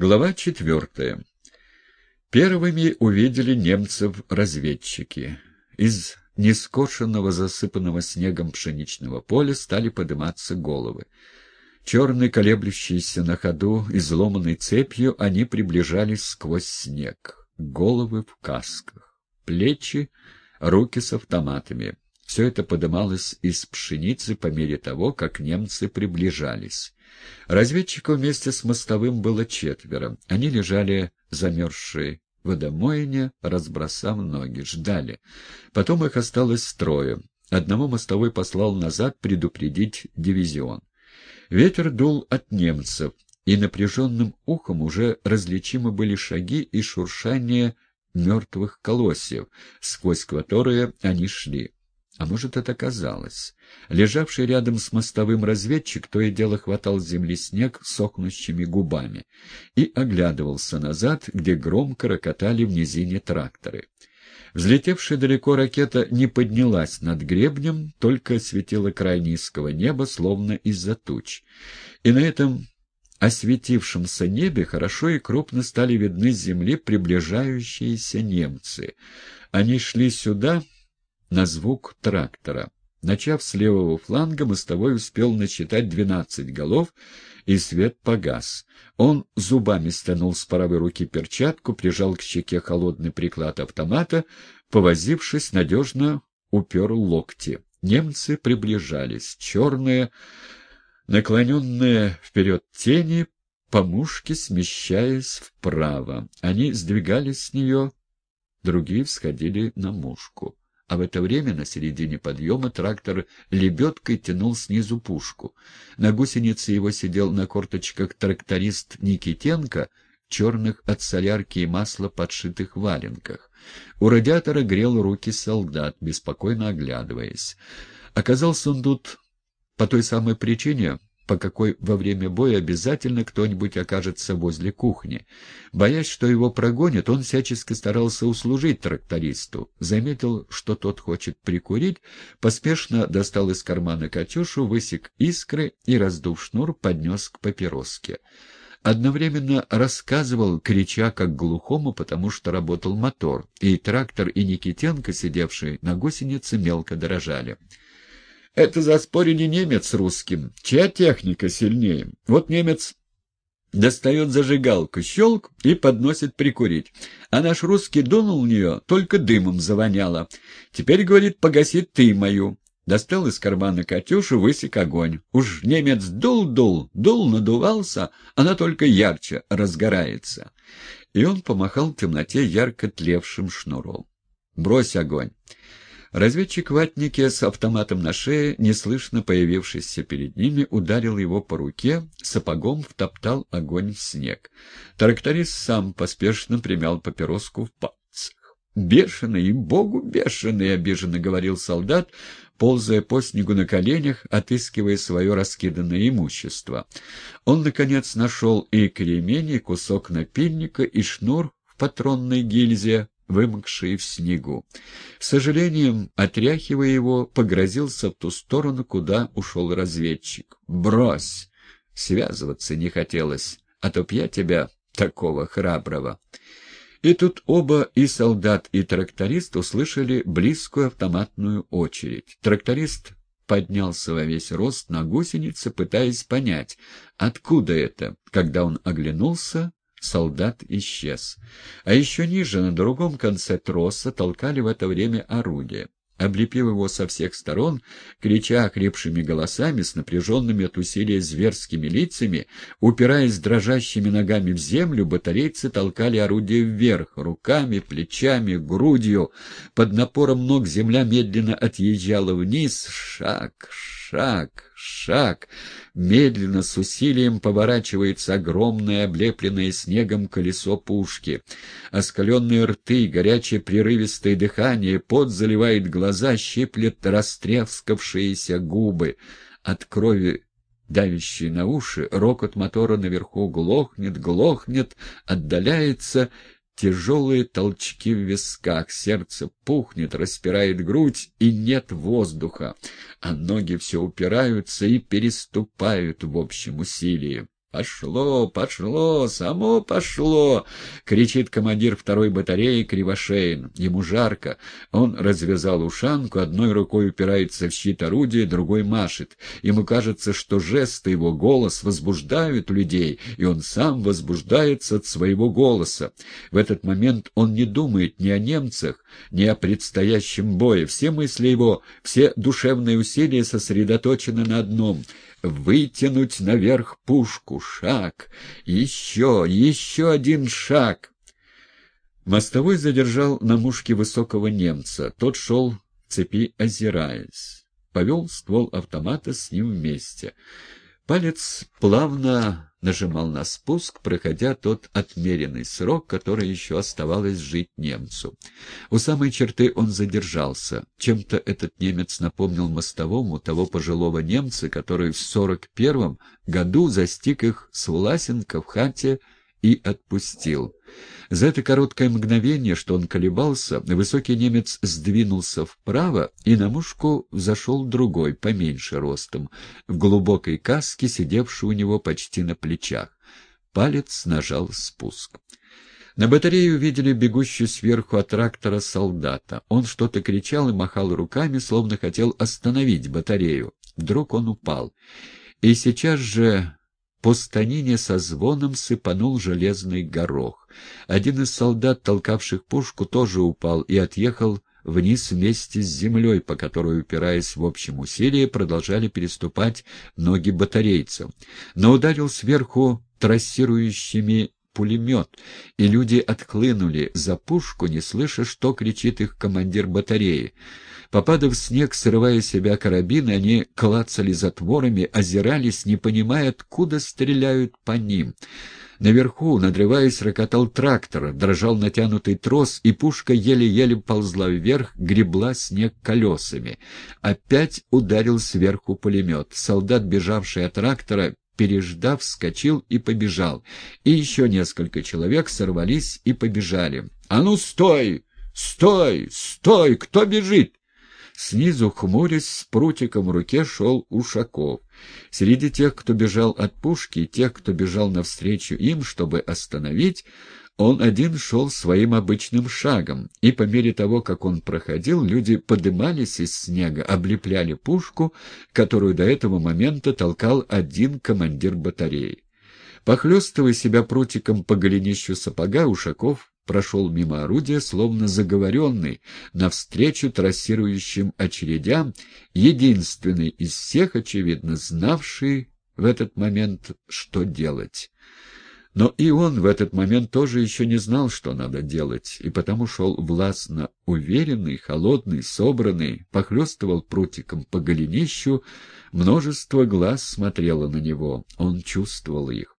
Глава четвертая. Первыми увидели немцев разведчики. Из нескошенного, засыпанного снегом пшеничного поля стали подниматься головы. Черные, колеблющиеся на ходу, изломанной цепью, они приближались сквозь снег. Головы в касках, плечи, руки с автоматами. Все это подымалось из пшеницы по мере того, как немцы приближались. Разведчиков вместе с мостовым было четверо. Они лежали замерзшие в разбросав ноги, ждали. Потом их осталось трое. Одного мостовой послал назад предупредить дивизион. Ветер дул от немцев, и напряженным ухом уже различимы были шаги и шуршание мертвых колосьев, сквозь которые они шли. А может, это казалось. Лежавший рядом с мостовым разведчик то и дело хватал с земли снег сохнущими губами и оглядывался назад, где громко рокотали в низине тракторы. Взлетевшая далеко ракета не поднялась над гребнем, только осветила край низкого неба, словно из-за туч. И на этом осветившемся небе хорошо и крупно стали видны с земли приближающиеся немцы. Они шли сюда на звук трактора. Начав с левого фланга, мостовой успел насчитать двенадцать голов, и свет погас. Он зубами стянул с правой руки перчатку, прижал к щеке холодный приклад автомата, повозившись, надежно упер локти. Немцы приближались. Черные, наклоненные вперед тени, по мушке смещаясь вправо. Они сдвигались с нее, другие всходили на мушку а в это время на середине подъема трактор лебедкой тянул снизу пушку. На гусенице его сидел на корточках тракторист Никитенко в черных от солярки и масла подшитых валенках. У радиатора грел руки солдат, беспокойно оглядываясь. Оказался он тут по той самой причине, по какой во время боя обязательно кто-нибудь окажется возле кухни. Боясь, что его прогонят, он всячески старался услужить трактористу. Заметил, что тот хочет прикурить, поспешно достал из кармана «Катюшу», высек искры и, раздув шнур, поднес к папироске. Одновременно рассказывал, крича как глухому, потому что работал мотор, и трактор, и Никитенко, сидевший на гусенице, мелко дрожали. Это заспорили немец с русским. Чья техника сильнее? Вот немец достает зажигалку, щелк и подносит прикурить. А наш русский дунул в нее, только дымом завоняло. Теперь, говорит, погасит ты мою. Достал из кармана Катюшу, высек огонь. Уж немец дул-дул, дул, надувался, она только ярче разгорается. И он помахал в темноте ярко тлевшим шнуром. «Брось огонь!» Разведчик ватнике с автоматом на шее, неслышно появившийся перед ними, ударил его по руке, сапогом втоптал огонь в снег. Тракторист сам поспешно примял папироску в пальцах. «Бешеный, и богу бешеный!» — обиженно говорил солдат, ползая по снегу на коленях, отыскивая свое раскиданное имущество. Он, наконец, нашел и кремень, и кусок напильника, и шнур в патронной гильзе, вымокшие в снегу. С сожалением, отряхивая его, погрозился в ту сторону, куда ушел разведчик. «Брось! Связываться не хотелось, а то б я тебя, такого храброго!» И тут оба, и солдат, и тракторист, услышали близкую автоматную очередь. Тракторист поднялся во весь рост на гусенице, пытаясь понять, откуда это. Когда он оглянулся, Солдат исчез. А еще ниже, на другом конце троса, толкали в это время орудие. Облепив его со всех сторон, крича охрипшими голосами, с напряженными от усилия зверскими лицами, упираясь дрожащими ногами в землю, батарейцы толкали орудие вверх, руками, плечами, грудью. Под напором ног земля медленно отъезжала вниз. Шаг, шаг, шаг. Медленно, с усилием поворачивается огромное, облепленное снегом колесо пушки. Оскаленные рты, горячее прерывистое дыхание, пот заливает глаза, щиплет растрескавшиеся губы. От крови давящий на уши, рокот мотора наверху глохнет, глохнет, отдаляется — Тяжелые толчки в висках, сердце пухнет, распирает грудь, и нет воздуха, а ноги все упираются и переступают в общем усилии. «Пошло, пошло, само пошло!» — кричит командир второй батареи Кривошеин. Ему жарко. Он развязал ушанку, одной рукой упирается в щит орудия, другой машет. Ему кажется, что жесты его, голос возбуждают людей, и он сам возбуждается от своего голоса. В этот момент он не думает ни о немцах, ни о предстоящем бое. Все мысли его, все душевные усилия сосредоточены на одном — вытянуть наверх пушку. Шаг. Еще, еще один шаг. Мостовой задержал на мушке высокого немца. Тот шел в цепи, озираясь. Повел ствол автомата с ним вместе. Палец плавно нажимал на спуск, проходя тот отмеренный срок, который еще оставалось жить немцу. У самой черты он задержался. Чем-то этот немец напомнил мостовому того пожилого немца, который в сорок первом году застиг их с Власенко в хате и отпустил. За это короткое мгновение, что он колебался, высокий немец сдвинулся вправо, и на мушку зашел другой, поменьше ростом, в глубокой каске, сидевший у него почти на плечах. Палец нажал спуск. На батарее увидели бегущую сверху от трактора солдата. Он что-то кричал и махал руками, словно хотел остановить батарею. Вдруг он упал. И сейчас же по станине со звоном сыпанул железный горох. Один из солдат, толкавших пушку, тоже упал и отъехал вниз вместе с землей, по которой, упираясь в общем усилии, продолжали переступать ноги батарейцев. Но ударил сверху трассирующими пулемет, и люди отхлынули за пушку, не слыша, что кричит их командир батареи. Попадав в снег, срывая себя карабины, они клацали затворами, озирались, не понимая, откуда стреляют по ним. Наверху, надрываясь, рокотал трактор, дрожал натянутый трос, и пушка еле-еле ползла вверх, гребла снег колесами. Опять ударил сверху пулемет. Солдат, бежавший от трактора, переждав, вскочил и побежал. И еще несколько человек сорвались и побежали. «А ну, стой! Стой! Стой! Кто бежит?» Снизу, хмурясь, с прутиком в руке шел Ушаков. Среди тех, кто бежал от пушки, и тех, кто бежал навстречу им, чтобы остановить, он один шел своим обычным шагом, и по мере того, как он проходил, люди подымались из снега, облепляли пушку, которую до этого момента толкал один командир батареи. Похлестывая себя прутиком по голенищу сапога, Ушаков прошел мимо орудия, словно заговоренный, навстречу трассирующим очередям, единственный из всех, очевидно, знавший в этот момент, что делать. Но и он в этот момент тоже еще не знал, что надо делать, и потому шел властно уверенный, холодный, собранный, похлестывал прутиком по голенищу, множество глаз смотрело на него, он чувствовал их.